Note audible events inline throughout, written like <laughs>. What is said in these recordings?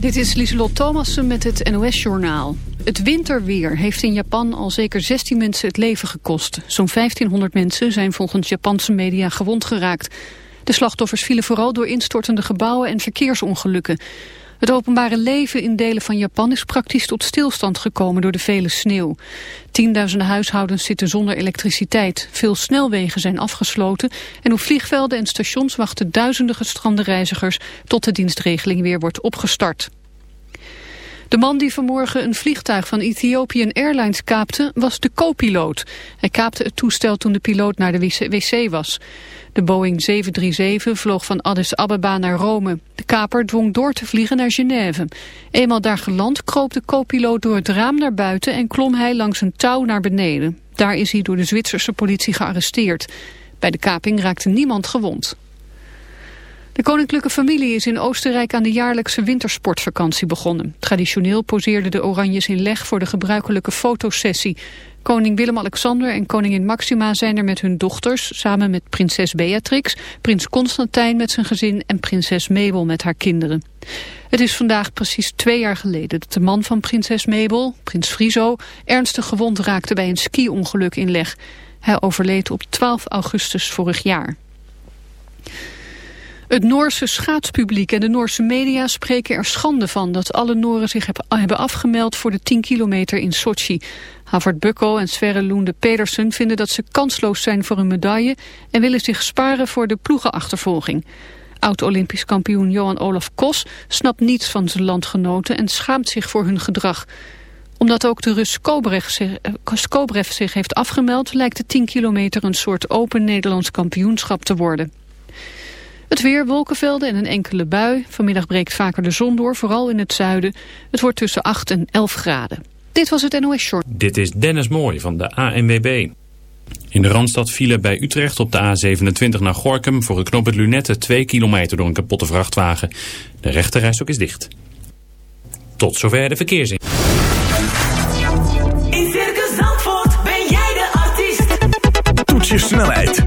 Dit is Lieselot Thomassen met het NOS-journaal. Het winterweer heeft in Japan al zeker 16 mensen het leven gekost. Zo'n 1500 mensen zijn volgens Japanse media gewond geraakt. De slachtoffers vielen vooral door instortende gebouwen en verkeersongelukken. Het openbare leven in delen van Japan is praktisch tot stilstand gekomen door de vele sneeuw. Tienduizenden huishoudens zitten zonder elektriciteit. Veel snelwegen zijn afgesloten en op vliegvelden en stations wachten duizenden gestrande reizigers tot de dienstregeling weer wordt opgestart. De man die vanmorgen een vliegtuig van Ethiopian Airlines kaapte was de co-piloot. Hij kaapte het toestel toen de piloot naar de wc was. De Boeing 737 vloog van Addis Ababa naar Rome. De kaper dwong door te vliegen naar Genève. Eenmaal daar geland kroop de co-piloot door het raam naar buiten en klom hij langs een touw naar beneden. Daar is hij door de Zwitserse politie gearresteerd. Bij de kaping raakte niemand gewond. De koninklijke familie is in Oostenrijk aan de jaarlijkse wintersportvakantie begonnen. Traditioneel poseerden de Oranjes in leg voor de gebruikelijke fotosessie. Koning Willem-Alexander en koningin Maxima zijn er met hun dochters... samen met prinses Beatrix, prins Constantijn met zijn gezin... en prinses Mabel met haar kinderen. Het is vandaag precies twee jaar geleden dat de man van prinses Mabel, prins Friso... ernstig gewond raakte bij een ski-ongeluk in leg. Hij overleed op 12 augustus vorig jaar. Het Noorse schaatspubliek en de Noorse media spreken er schande van... dat alle Noren zich hebben afgemeld voor de 10 kilometer in Sochi. Havard Bukko en Sverre Loende Pedersen vinden dat ze kansloos zijn voor een medaille... en willen zich sparen voor de ploegenachtervolging. Oud-Olympisch kampioen Johan Olaf Kos snapt niets van zijn landgenoten... en schaamt zich voor hun gedrag omdat ook de Rus Skobrev zich, zich heeft afgemeld... lijkt de 10 kilometer een soort open Nederlands kampioenschap te worden. Het weer, wolkenvelden en een enkele bui. Vanmiddag breekt vaker de zon door, vooral in het zuiden. Het wordt tussen 8 en 11 graden. Dit was het NOS Short. Dit is Dennis Mooij van de ANWB. In de Randstad vielen bij Utrecht op de A27 naar Gorkum... voor het knooppunt Lunette 2 kilometer door een kapotte vrachtwagen. De rechterrijstok is dicht. Tot zover de verkeersin. In Circus Zandvoort ben jij de artiest. Toets je snelheid,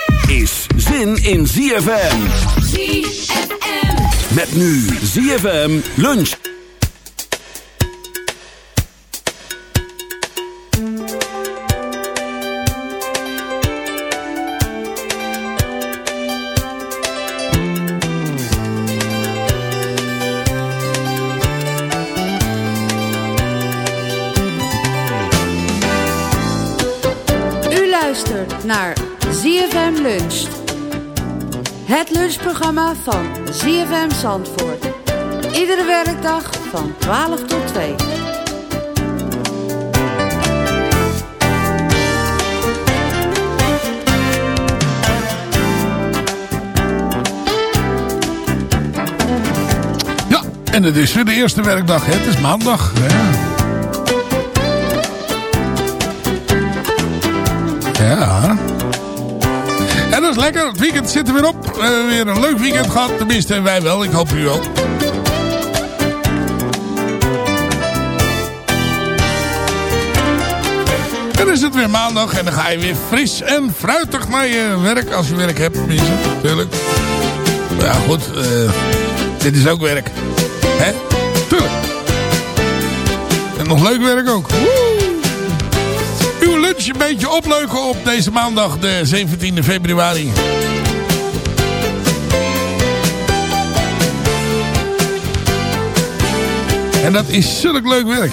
is zin in ZFM. ZFM. Met nu ZFM lunch. Het lunchprogramma van ZFM Zandvoort. Iedere werkdag van 12 tot 2. Ja, en het is weer de eerste werkdag. Hè? Het is maandag. Ja. ja. Weekend zit er weer op. We hebben weer een leuk weekend gehad. Tenminste, wij wel. Ik hoop u wel. En dan is het weer maandag en dan ga je weer fris en fruitig naar je werk. Als je werk hebt, tenminste, natuurlijk. Maar ja, goed. eh, dit is ook werk. Hè? Tuurlijk. En nog leuk werk ook. Woe! Uw lunch een beetje opleuken op deze maandag, de 17e februari. En dat is zulk leuk werk.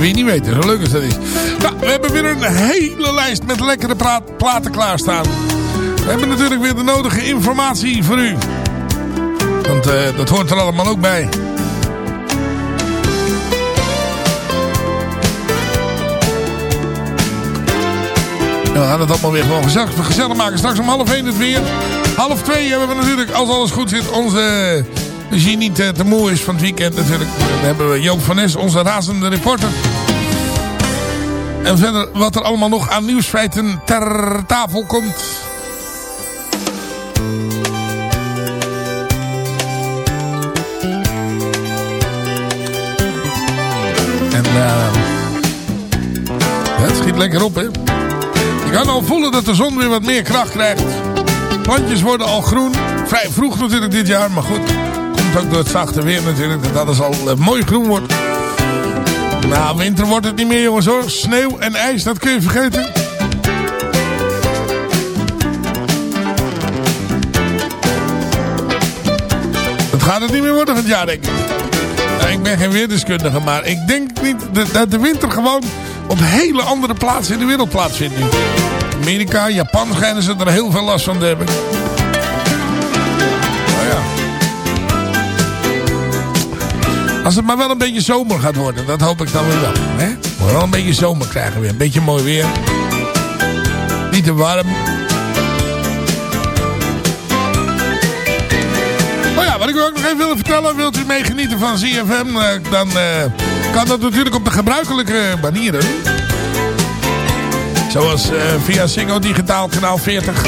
Wil je niet weten, zo leuk als dat is. Nou, we hebben weer een hele lijst met lekkere platen klaarstaan. We hebben natuurlijk weer de nodige informatie voor u. Want eh, dat hoort er allemaal ook bij. Ja, we gaan het allemaal weer gewoon gezellig maken. Straks om half één het weer. Half twee hebben we natuurlijk, als alles goed zit, onze... Je niet te moe is van het weekend natuurlijk. Dan hebben we Joop van Nes, onze razende reporter. En verder wat er allemaal nog aan nieuwsfeiten ter tafel komt. En ja, het schiet lekker op hè. Je kan al voelen dat de zon weer wat meer kracht krijgt. Plantjes worden al groen. Vrij vroeg natuurlijk dit jaar, maar goed. Komt ook door het zachte weer natuurlijk. Dat alles al eh, mooi groen wordt. Nou, winter wordt het niet meer jongens hoor. Sneeuw en ijs, dat kun je vergeten. Dat gaat het niet meer worden van het jaar, denk ik. Nou, ik ben geen weerdeskundige, maar ik denk niet dat- de winter gewoon op hele andere plaatsen in de wereld plaatsvindt nu. Amerika, Japan schijnen ze er heel veel last van te hebben. Nou ja. Als het maar wel een beetje zomer gaat worden, dat hoop ik dan weer wel. Hè? Maar wel een beetje zomer krijgen weer. Een beetje mooi weer. Niet te warm. Oh ja, wat ik ook nog even wil vertellen. Wilt u meegenieten van ZFM? eh, Dan eh, kan dat natuurlijk op de gebruikelijke manieren. Zoals eh, via Ziggo Digitaal kanaal 40.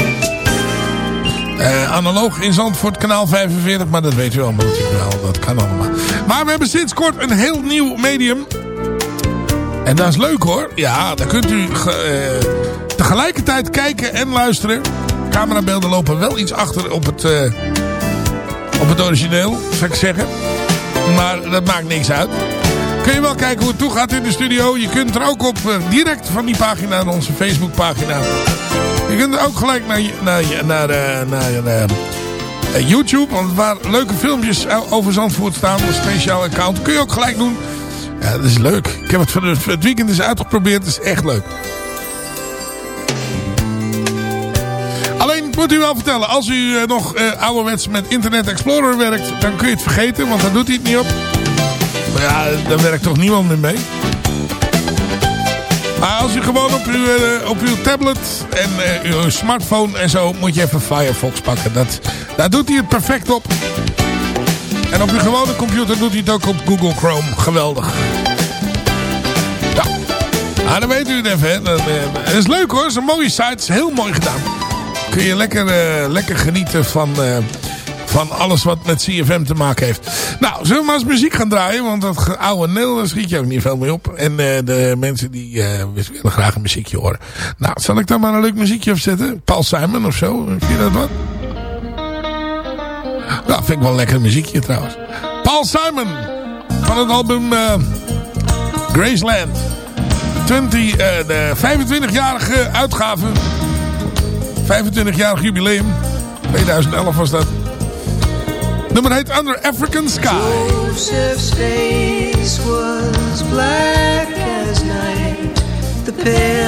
Eh, analoog in Zandvoort kanaal 45. Maar dat weet u allemaal natuurlijk wel. Dat kan allemaal. Maar we hebben sinds kort een heel nieuw medium. En dat is leuk hoor. Ja, dan kunt u eh, tegelijkertijd kijken en luisteren. Camerabeelden lopen wel iets achter op het, op het origineel, zou ik zeggen. Maar dat maakt niks uit. Kun je wel kijken hoe het toe gaat in de studio. Je kunt er ook op eh, direct van die pagina, naar onze Facebookpagina. Je kunt er ook gelijk naar, naar, naar, eh, naar eh, eh, YouTube. Want waar leuke filmpjes over Zandvoort staan. Een speciaal account. Kun je ook gelijk doen. Ja, dat is leuk. Ik heb het van het, weekend eens uitgeprobeerd. Het is echt leuk. Alleen moet u wel vertellen. Als u nog eh, ouderwets met Internet Explorer werkt. Dan kun je het vergeten. Want daar doet hij het niet op. Ja, daar werkt toch niemand meer mee. Maar als u gewoon op uw, eh, op uw tablet en eh, uw smartphone en zo moet je even Firefox pakken. Dat, daar doet hij het perfect op. En op uw gewone computer doet hij het ook op Google Chrome. Geweldig. Ja. Ah, dan weet u het even. Hè. Dat, eh, is leuk hoor. Het is een mooie site. Is heel mooi gedaan. Kun je lekker, lekker genieten van, van alles wat met CFM te maken heeft. Nou, zullen we maar eens muziek gaan draaien? Want dat oude neel, daar schiet je ook niet veel mee op. En eh, de mensen die eh, willen graag een muziekje horen. Nou, zal ik daar maar een leuk muziekje op zetten? Paul Simon of zo? Vind je dat wat? Nou, vind ik wel een lekker muziekje trouwens. Paul Simon van het album eh, Graceland. 20, eh, de 25-jarige uitgave. 25-jarig jubileum. 2011 was dat. Nummer heet Under African Sky. Joseph's face was black as night. The pale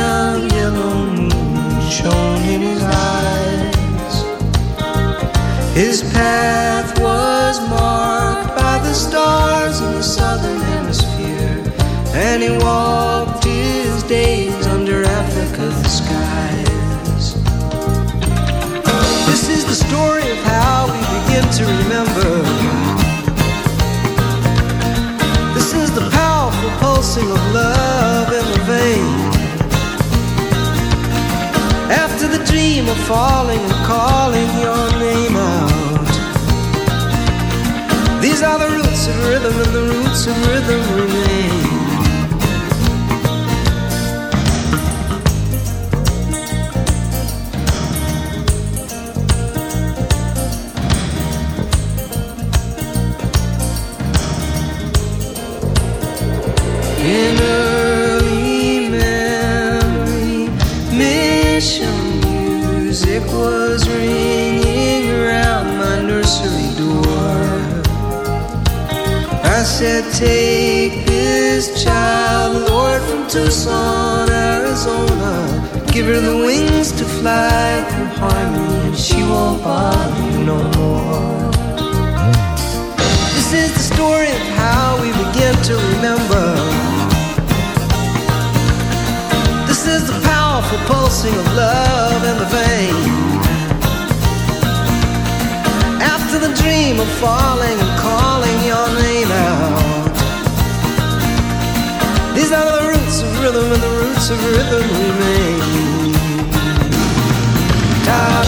falling and calling your name out. These are the roots of rhythm and the roots of rhythm remain. Take this child, Lord, from Tucson, Arizona. Give her the wings to fly through harmony, and she won't bother you no more. This is the story of how we begin to remember. This is the powerful pulsing of love in the vein. After the dream of falling and calling your name out. These are the roots of rhythm, and the roots of rhythm remain. Da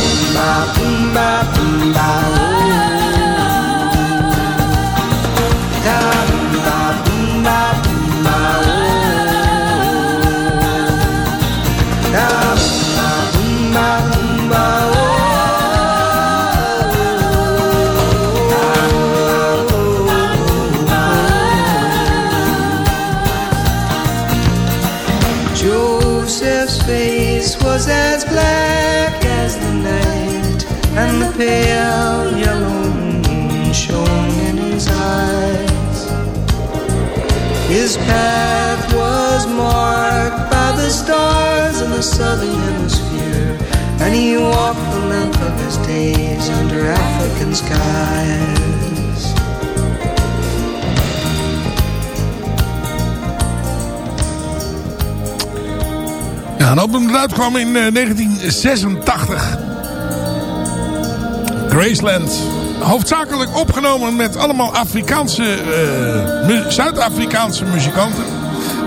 uitkwam in eh, 1986. Graceland. Hoofdzakelijk opgenomen met allemaal Afrikaanse, eh, Zuid-Afrikaanse muzikanten.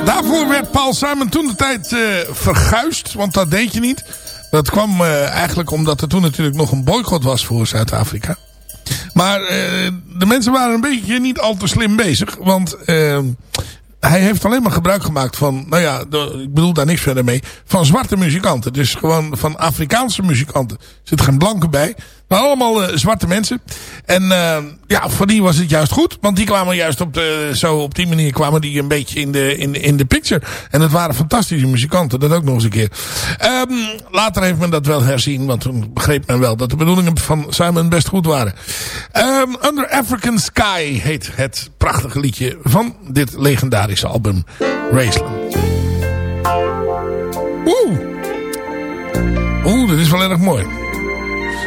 Daarvoor werd Paul Simon toen de tijd eh, verguisd, want dat deed je niet. Dat kwam eh, eigenlijk omdat er toen natuurlijk nog een boycott was voor Zuid-Afrika. Maar eh, de mensen waren een beetje niet al te slim bezig. Want eh, hij heeft alleen maar gebruik gemaakt van, nou ja, ik bedoel daar niks verder mee, van zwarte muzikanten. Dus gewoon van Afrikaanse muzikanten. Er zit geen blanke bij. Allemaal eh, zwarte mensen. En eh, ja, voor die was het juist goed. Want die kwamen juist op, de, zo op die manier kwamen die een beetje in de, in, in de picture. En het waren fantastische muzikanten. Dat ook nog eens een keer. Ehm, later heeft men dat wel herzien. Want toen begreep men wel dat de bedoelingen van Simon best goed waren. Ehm, Under African Sky heet het prachtige liedje van dit legendarische album Raceland. Oeh. Oeh, dat is wel erg mooi.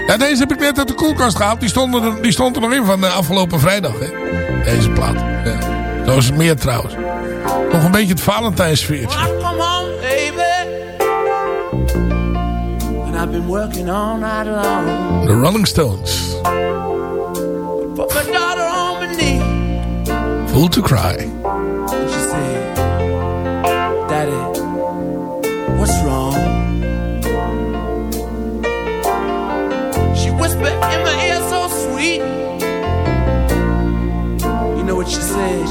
Ja, deze heb ik net uit de koelkast gehaald. Die stond er, die stond er nog in van de afgelopen vrijdag. Hè? Deze plaat. Ja. Zo is het meer trouwens. Nog een beetje het Valentijnsfeertje. I come home, baby. And I've been working all night long. De Rolling Stones. Put my daughter on my knee. Fool to Cry.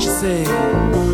she said.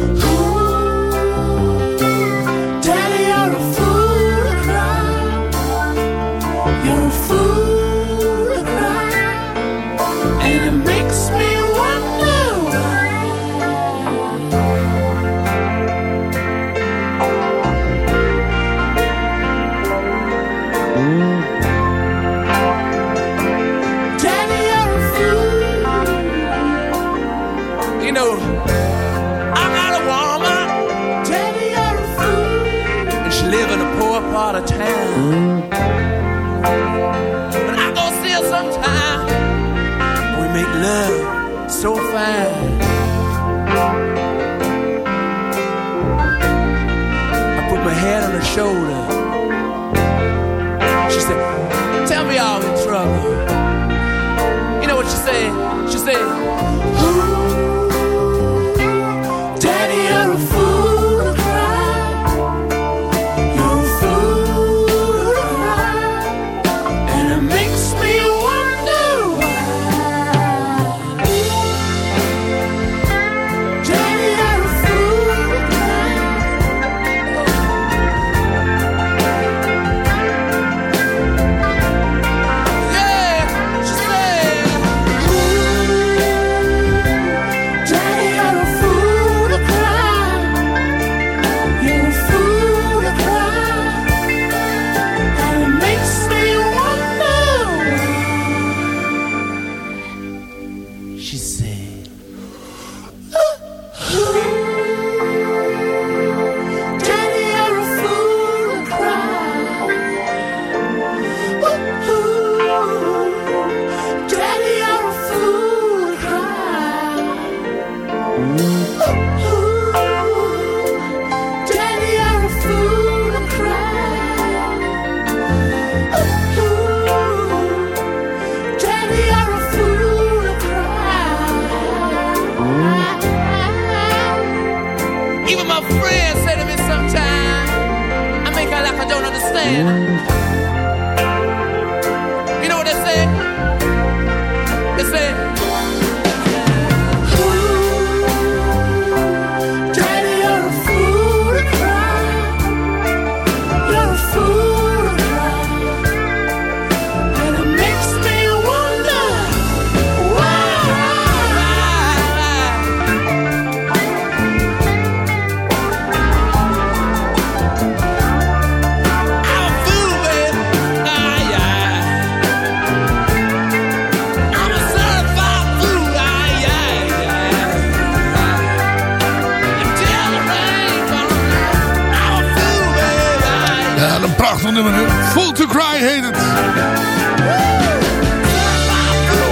Prachtig nummer. Full to Cry heet het.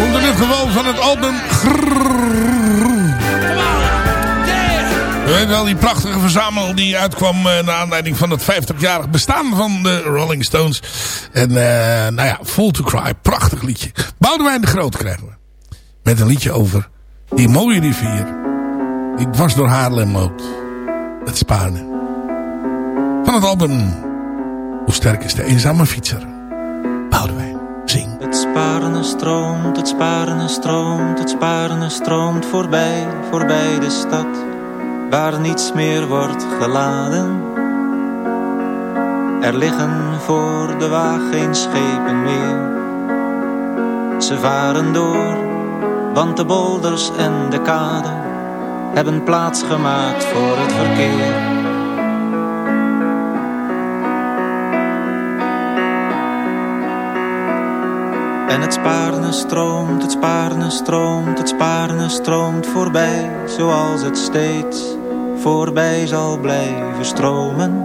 Onder dit geval van het album... Weet wel, die prachtige verzamel die uitkwam eh, naar aanleiding van het 50-jarig bestaan van de Rolling Stones. En nou ja, Full to Cry, prachtig liedje. Boudewijn de Groot krijgen we. Met een liedje over die mooie rivier. Die dwars door Haarlem loopt. Het Spaarne. Van het album Hoe sterk is de eenzame fietser? Boudewijn, zing. Het Sparende stroomt, het Sparende stroomt, het Sparende stroomt voorbij, voorbij de stad, waar niets meer wordt geladen. Er liggen voor de waag geen schepen meer. Ze varen door, want de bolders en de kade hebben plaats gemaakt voor het verkeer. En het Spaarne stroomt, het Spaarne stroomt, het Spaarne stroomt voorbij, zoals het steeds voorbij zal blijven stromen.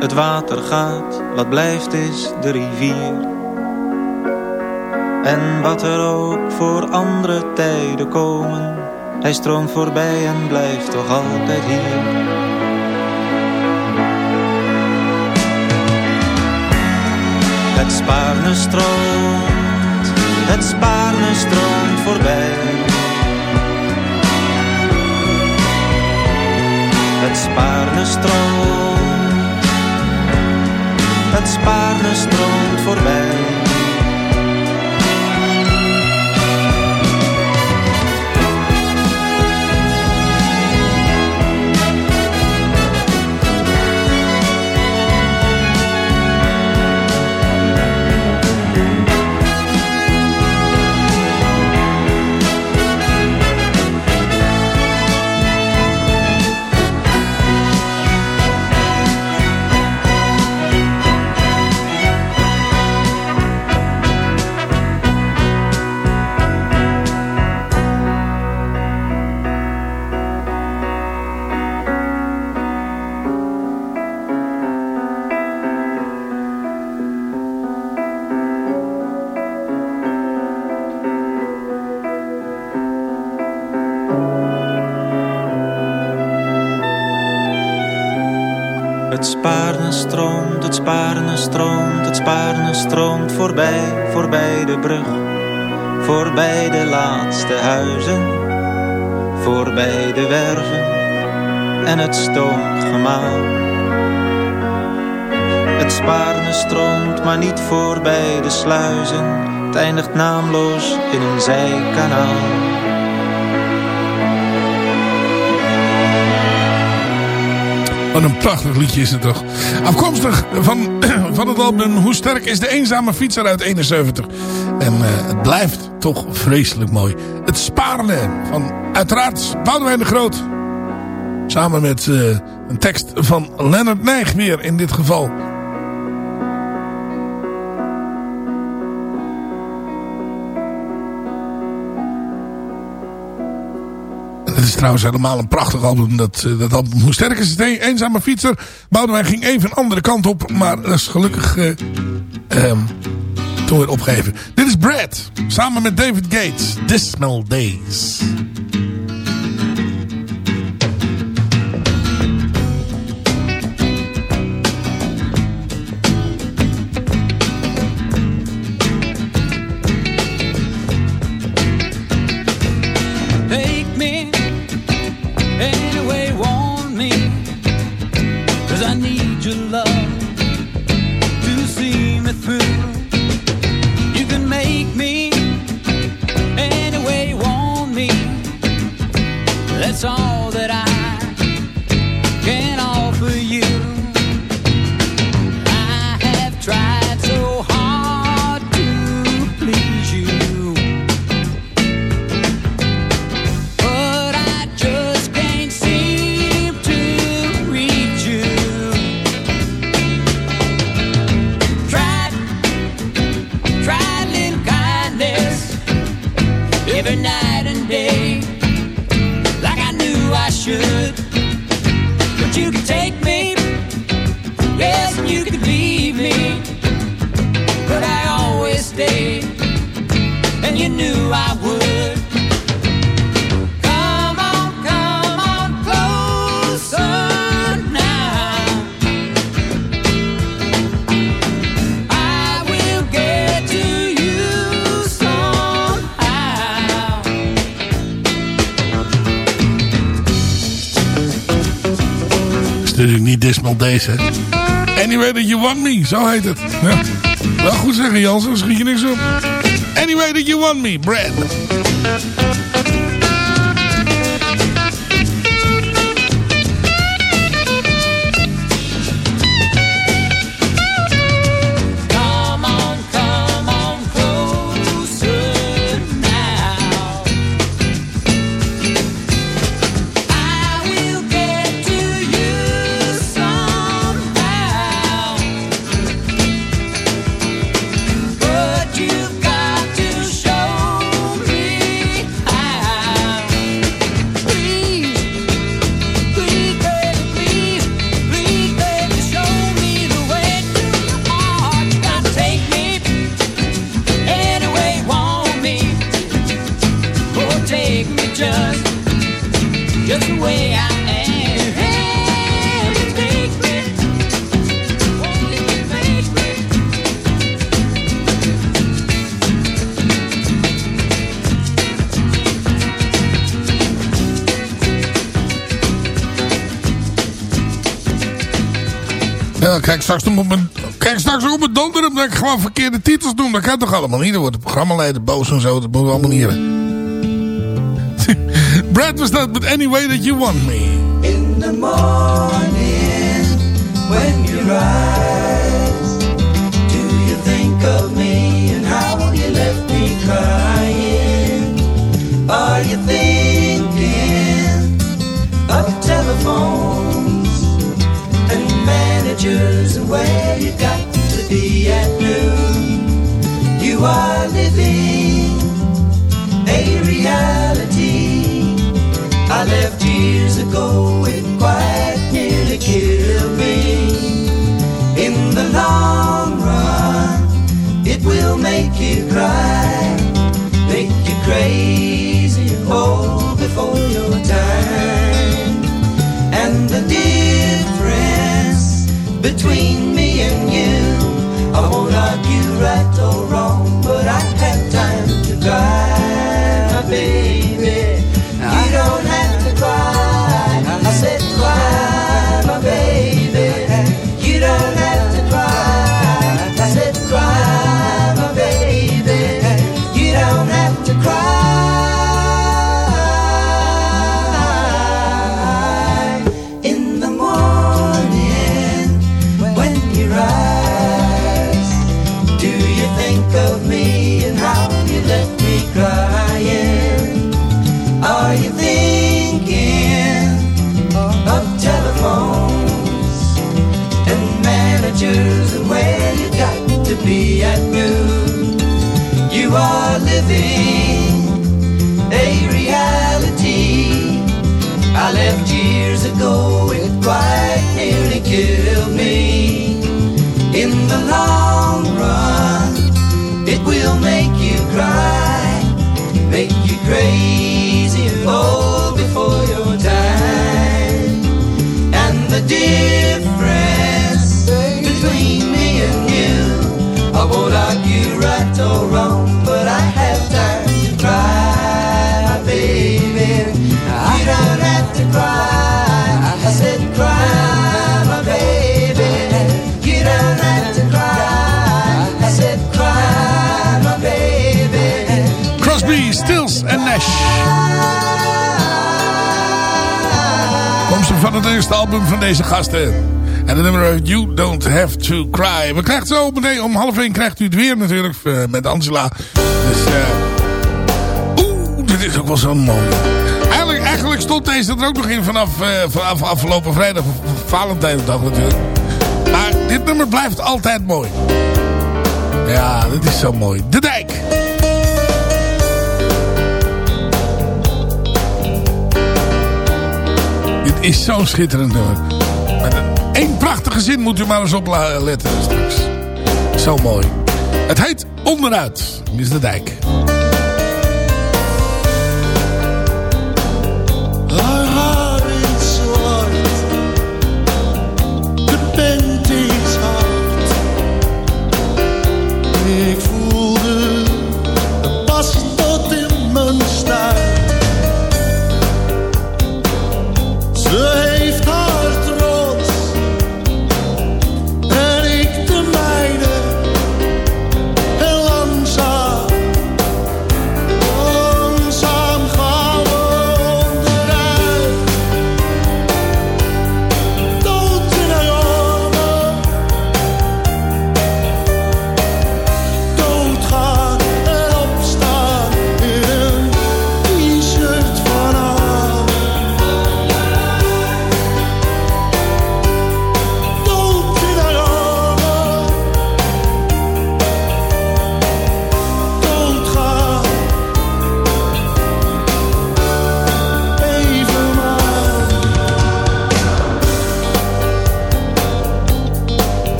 Het water gaat, wat blijft is de rivier. En wat er ook voor andere tijden komen, hij stroomt voorbij en blijft toch altijd hier. Het Spaarne stroomt, het Spaarne stroomt voorbij. Het Spaarne stroomt, het Spaarne stroomt voorbij. Het Spaarne stroomt, het Spaarne stroomt, het Spaarne stroomt voorbij, voorbij de brug. Voorbij de laatste huizen, voorbij de werven en het stoomgemaal. Het Spaarne stroomt, maar niet voorbij de sluizen. Het eindigt naamloos in een zijkanaal. Wat een prachtig liedje is het toch. Afkomstig van, <clears throat> van het album Hoe sterk is de eenzame fietser uit 71. En eh, het blijft toch vreselijk mooi. Het Spaarne van uiteraard Boudewijn de Groot. Samen met eh, een tekst van Leonard Nijg weer in dit geval. Trouwens helemaal een prachtig album. Dat, uh, dat album, hoe sterk is het? Een eenzame fietser. Boudewijn ging even een andere kant op. Maar dat is gelukkig uh, um, toen weer opgegeven. Dit is Brad. Samen met David Gates. Dismal Days. Anyway That You Want Me, zo heet het. Wel goed zeggen Jans, dan schiet je niks op. Anyway That You Want Me, Brad. Kijk straks op mijn, kijk straks op mijn donderen dat ik gewoon verkeerde titels doe. Dat kan toch allemaal niet? Dan wordt de programmaleider boos en zo. Dat moeten we allemaal niet hebben. <laughs> Brad was dat met Any Way That You Want Me. In the morning, when you rise, do you think of me and how you left me crying? Are you thinking of telephones and managers and where you got to be at noon? You are living a reality I left years ago, it quite nearly killed me. Stills en Nash. Komstig van het eerste album van deze gasten. En de nummer You Don't Have To Cry. We krijgen zo meteen om half één krijgt u het weer natuurlijk uh, met Angela. Dus uh, oeh, dit is ook wel zo mooi. Eigenlijk, eigenlijk stond deze er ook nog in vanaf, uh, vanaf afgelopen vrijdag. Valentijnsdag natuurlijk. Maar dit nummer blijft altijd mooi. Ja, dit is zo mooi. Is zo'n schitterend nummer. Met één prachtige zin moet u maar eens op letten straks. Zo mooi. Het heet Onderuit. Dit is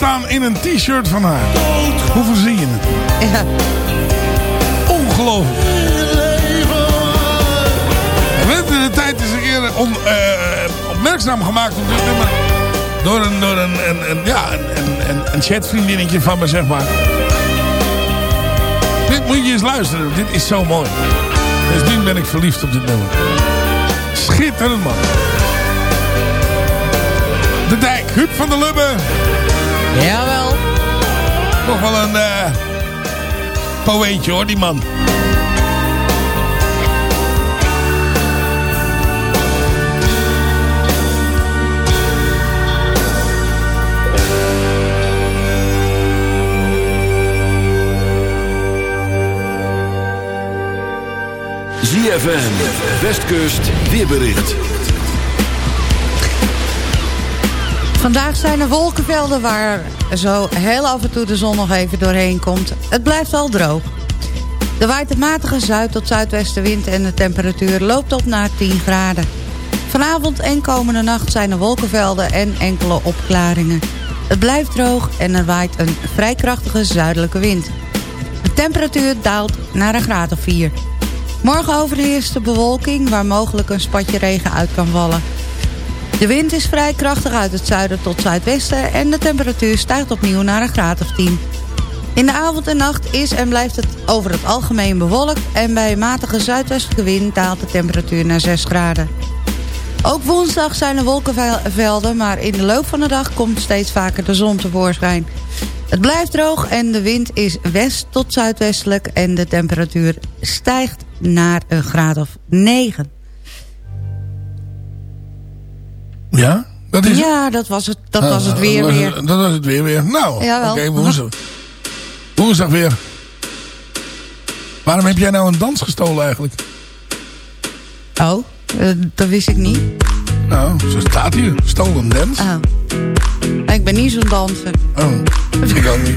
Dijk. in een t-shirt van haar. Hoe verzin je het? Ja. Ongelooflijk. En de tijd is een keer on, uh, opmerkzaam gemaakt op dit nummer. Door een, door een, een, een ja, een, een, een chatvriendinnetje van me, zeg maar. Dit moet je eens luisteren. Dit is zo mooi. Dus nu ben ik verliefd op dit nummer. Schitterend man. De dijk, Huub van der Lubbe. Jawel. Nog wel een uh, poëntje hoor, die man. ZFM, Westkust, weerbericht. Vandaag zijn er wolkenvelden waar zo heel af en toe de zon nog even doorheen komt. Het blijft wel droog. Er waait een matige zuid- tot zuidwestenwind en de temperatuur loopt op naar 10 graden. Vanavond en komende nacht zijn er wolkenvelden en enkele opklaringen. Het blijft droog en er waait een vrij krachtige zuidelijke wind. De temperatuur daalt naar een graad of 4. Morgen overheerst de bewolking waar mogelijk een spatje regen uit kan vallen. De wind is vrij krachtig uit het zuiden tot zuidwesten... en de temperatuur stijgt opnieuw naar een graad of 10. In de avond en nacht is en blijft het over het algemeen bewolkt... en bij matige zuidwestelijke wind daalt de temperatuur naar 6 graden. Ook woensdag zijn er wolkenvelden... maar in de loop van de dag komt steeds vaker de zon tevoorschijn. Het blijft droog en de wind is west tot zuidwestelijk... en de temperatuur stijgt naar een graad of 9. Ja, dat is Ja, dat was het, dat was het Ah, weer dat was weer. Dat was het weer weer. Nou, oké, Jawel. woensdag. Woensdag weer. Waarom heb jij nou een dans gestolen eigenlijk? Oh, eh, dat wist ik niet. Nou, zo staat hier. Stolen dance. Oh. Ik ben niet zo'n danser. Oh, ik ook niet.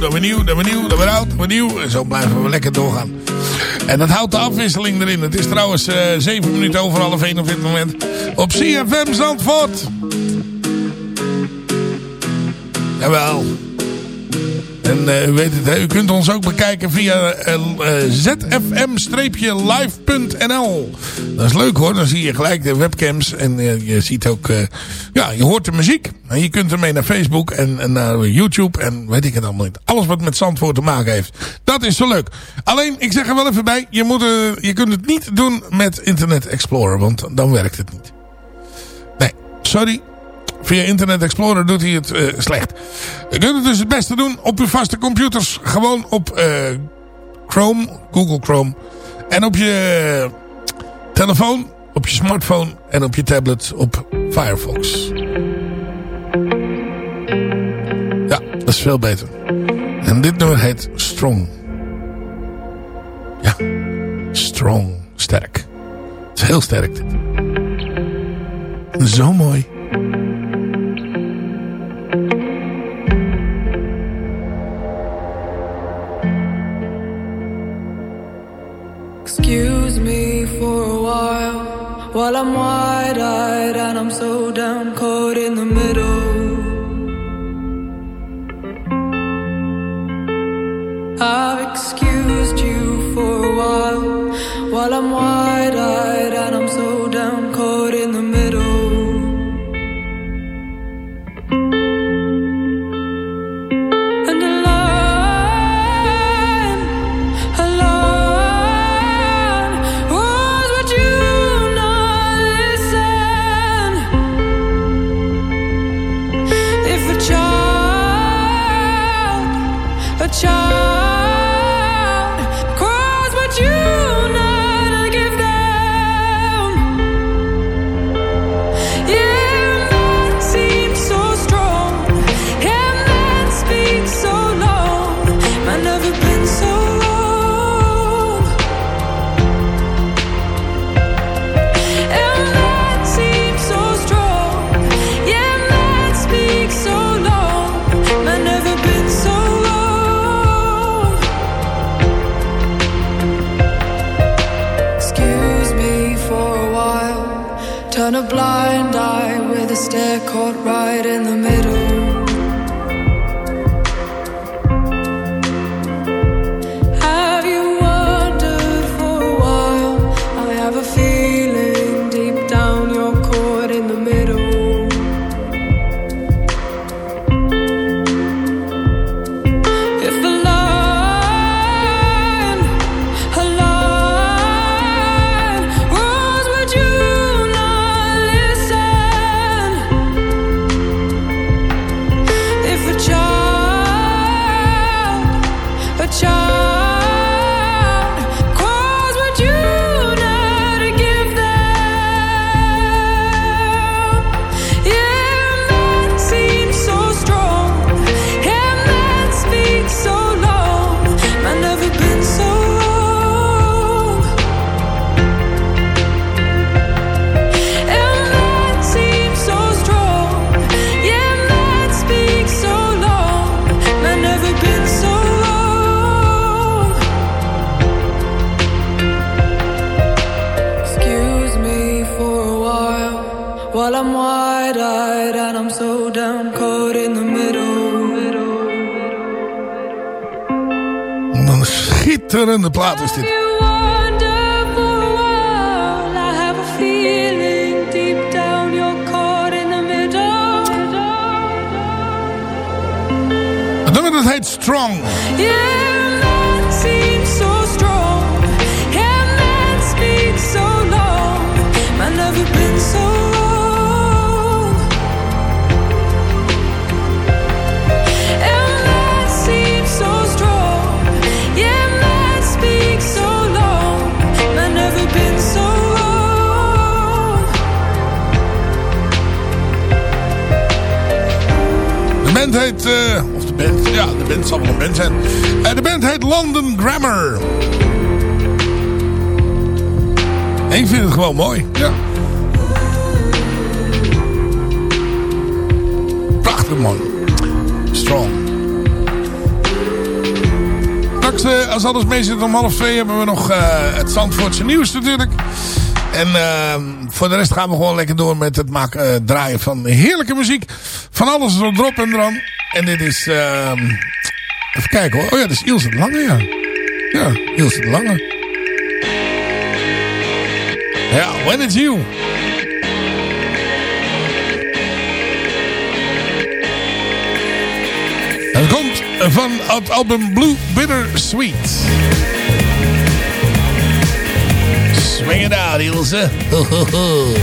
Dan weer nieuw, dan weer nieuw, dan weer oud, dan weer nieuw. En zo blijven we lekker doorgaan. En dat houdt de afwisseling erin. Het is trouwens uh, 7 minuten over half 1 op dit moment. Op CFM Zandvoort. Jawel. En uh, u weet het, hè, u kunt ons ook bekijken via uh, uh, zfm-live.nl. Dat is leuk hoor, dan zie je gelijk de webcams en je ziet ook, ja, je hoort de muziek. En je kunt ermee naar Facebook en, en, naar YouTube en weet ik het allemaal niet. Alles wat met Zandvoort te maken heeft. Dat is zo leuk. Alleen, ik zeg er wel even bij, je, moet, je kunt het niet doen met Internet Explorer, want dan werkt het niet. Nee, sorry. Via Internet Explorer doet hij het uh, slecht. Je kunt het dus het beste doen op uw vaste computers. Gewoon op uh, Chrome, Google Chrome. En op je telefoon, op je smartphone en op je tablet op Firefox. Ja, dat is veel beter. En dit nummer heet Strong. Ja, Strong, sterk. Het is heel sterk. Zo mooi. Excuse me for a while while I'm wide eyed and I'm so down caught in the middle. I've excused you for a while while I'm wide eyed and I'm so down caught in the middle. Blind eye with a stare caught right in the middle. I'm wide eyed and I'm so down caught in the middle. Een schitterende plaat is dit. Het nummer dat heet Strong. Yeah, Eh, of de band, ja, de band zal wel een band zijn. Eh, de band heet London Grammar. En ik vind het gewoon mooi, ja. Prachtig mooi. Strong. Straks, eh, als alles mee zit om half twee, hebben we nog het Zandvoortse nieuws natuurlijk. En ehm, voor de rest gaan we gewoon lekker door met het maken, draaien van heerlijke muziek. Van alles erop en eraan. En dit is... Ehm, even kijken hoor. Oh ja, dat is Ilse de Lange, ja. Ja, Ilse de Lange. Ja, When It's You. Het komt van het album Blue Bitter Sweet. Swing it out, Ilse. Ho, ho, ho.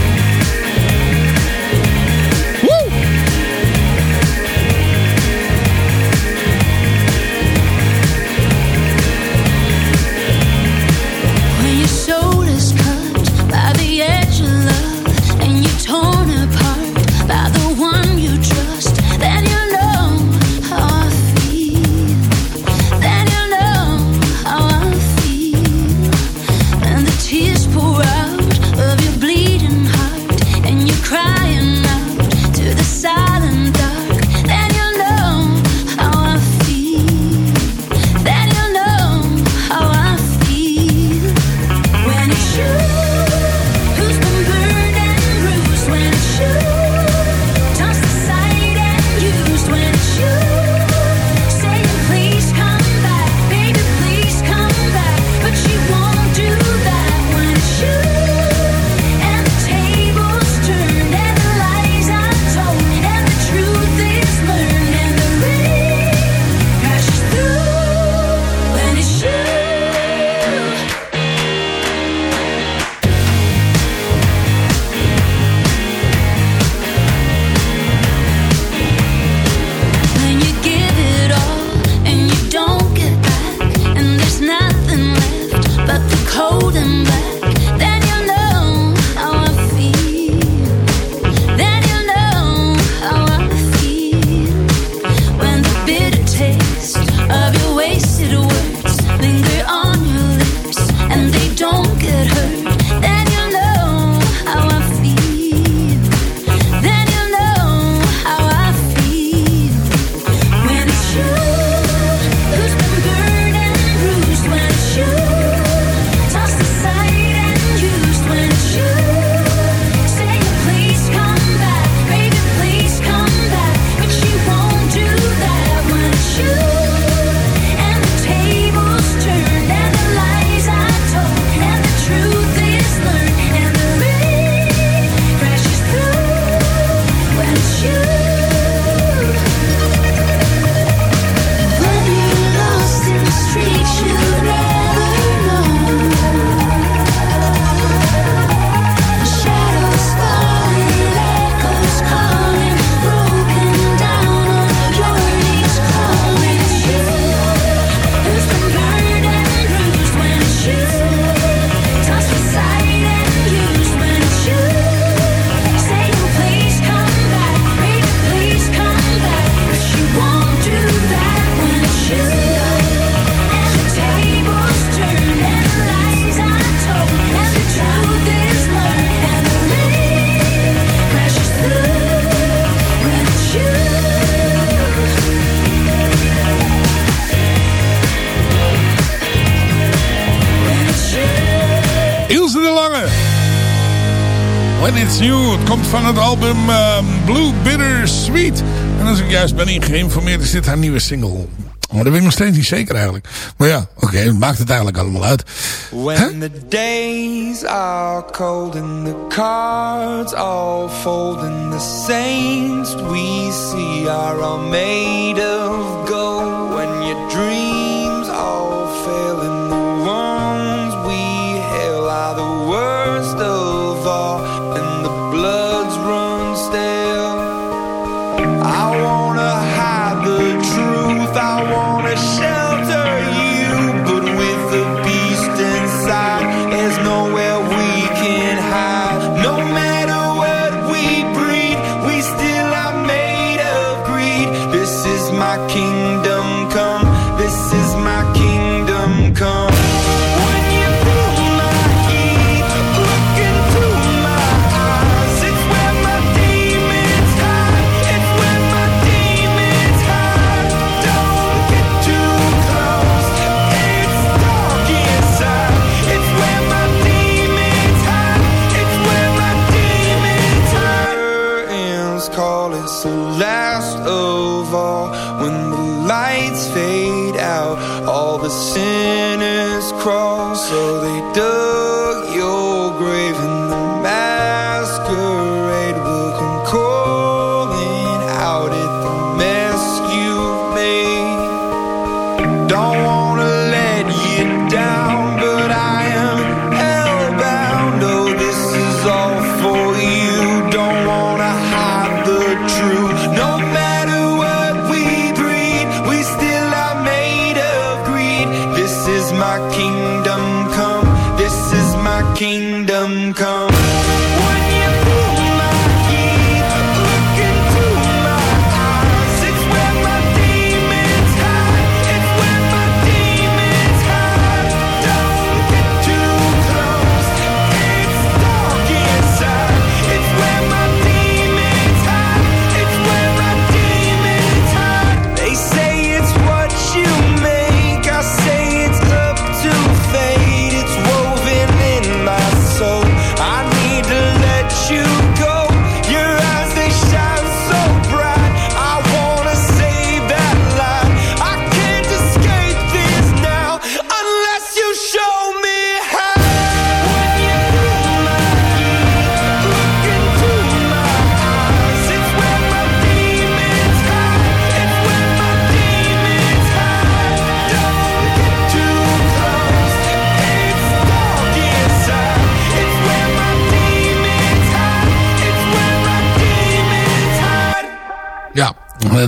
van het album ehm, Blue Bitter Sweet. En als ik juist ben ingeïnformeerd is dit haar nieuwe single. Maar dat weet ik nog steeds niet zeker eigenlijk. Maar ja, oké, okay, maakt het eigenlijk allemaal uit. When the days are cold and the cards all fold in the saints we see are all made of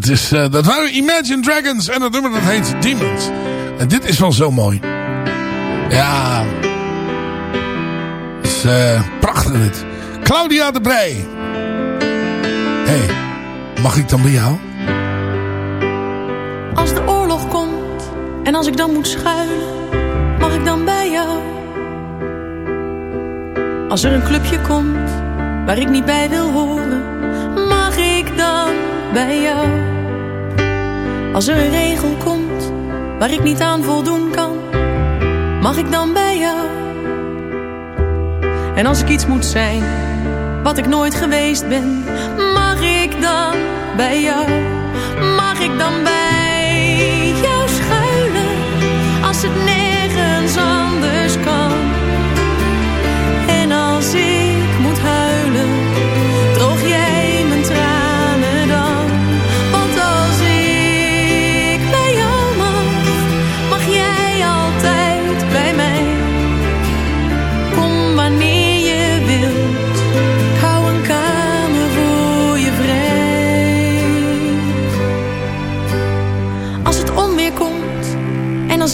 dat, is, uh, dat waren Imagine Dragons en dat nummer dat heet Demons. En dit is wel zo mooi. Ja. Het is eh, prachtig dit. Claudia de Brij. Hé, hey, mag ik dan bij jou? Als de oorlog komt en als ik dan moet schuilen, mag ik dan bij jou? Als er een clubje komt waar ik niet bij wil horen bij jou. Als er een regel komt waar ik niet aan voldoen kan, mag ik dan bij jou? En als ik iets moet zijn wat ik nooit geweest ben, mag ik dan bij jou? Mag ik dan bij jou schuilen als het nee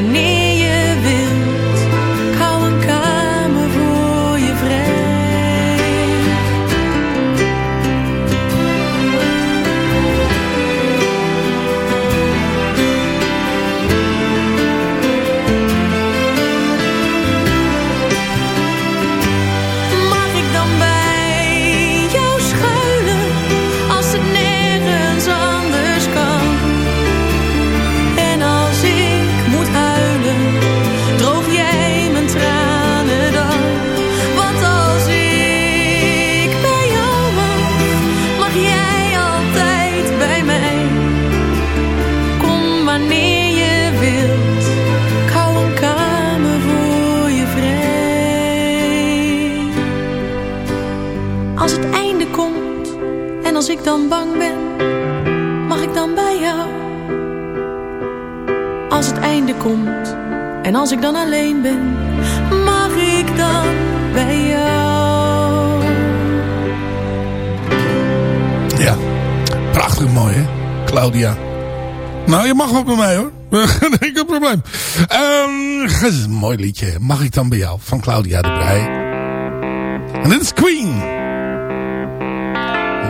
money. dan bang ben, mag ik dan bij jou? Als het einde komt en als ik dan alleen ben, mag ik dan bij jou? Ja, prachtig mooi hè, Claudia. Nou, je mag wel bij mij hoor. <laughs> Geen enkel probleem. Ehm, een mooi liedje. Mag ik dan bij jou? Van Claudia de Brij. En dit is Queen.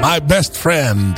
My best friend.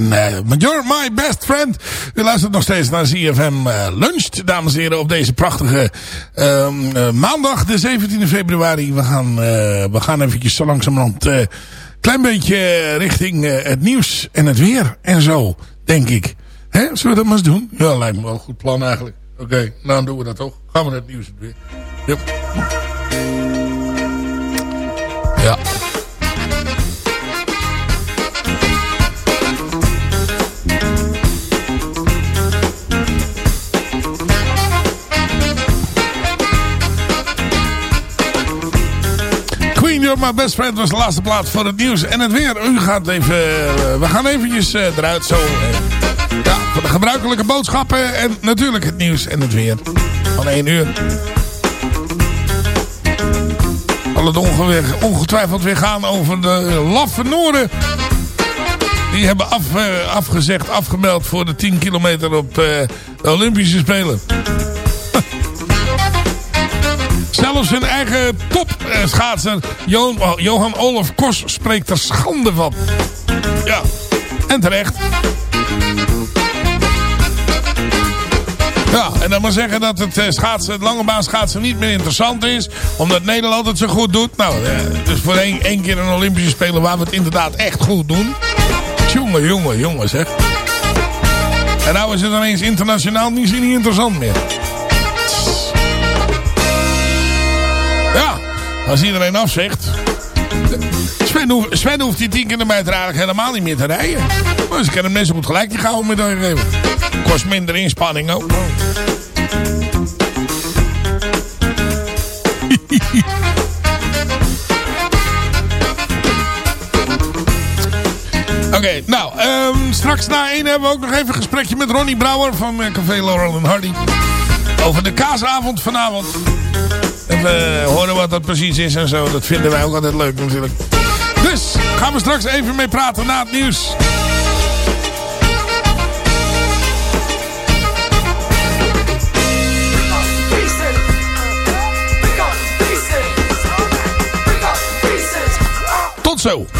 En uh, You're My Best Friend. U luistert nog steeds naar ZFM uh, Lunch, dames en heren, op deze prachtige um, uh, maandag, de 17e februari. We gaan, we gaan eventjes zo langzamerhand een klein beetje richting het nieuws en het weer en zo, denk ik. Hè? Zullen we dat maar eens doen? Ja, lijkt me wel een goed plan eigenlijk. Oké, okay, nou dan doen we dat toch. Gaan we naar het nieuws en het weer. Yep. Ja. You're My Best Friend was de laatste plaats voor het nieuws en het weer. U gaat even, we gaan eventjes eruit zo. ja, voor de gebruikelijke boodschappen en natuurlijk het nieuws en het weer. Van 1 uur. Zal het ongetwijfeld weer gaan over de laffe Noorden. Die hebben af, afgezegd, afgemeld voor de 10 kilometer op de Olympische Spelen. Zijn eigen topschaatser Johan Olaf Kos spreekt er schande van. Ja, en terecht. Ja, en dan maar zeggen dat het, schaatsen, het lange baan schaatsen niet meer interessant is. Omdat Nederland het zo goed doet. Nou, dus voor één, één keer een Olympische Spelen waar we het inderdaad echt goed doen. Jongen, jongen, jongen zeg. En nou is het ineens internationaal niet, niet interessant meer. Als iedereen afzegt. Sven, Sven hoeft die 10 kilometer eigenlijk helemaal niet meer te rijden. Maar ze kunnen mensen goed gelijk die gouden medaille geven. Kost minder inspanning ook. <laughs> Oké, nou, ehm, straks na één hebben we ook nog even een gesprekje met Ronnie Brouwer van eh, Café Laurel Hardy. Over de kaasavond vanavond. Even horen wat dat precies is en zo. Dat vinden wij ook altijd leuk natuurlijk. Dus, gaan we straks even mee praten na het nieuws. Tot zo.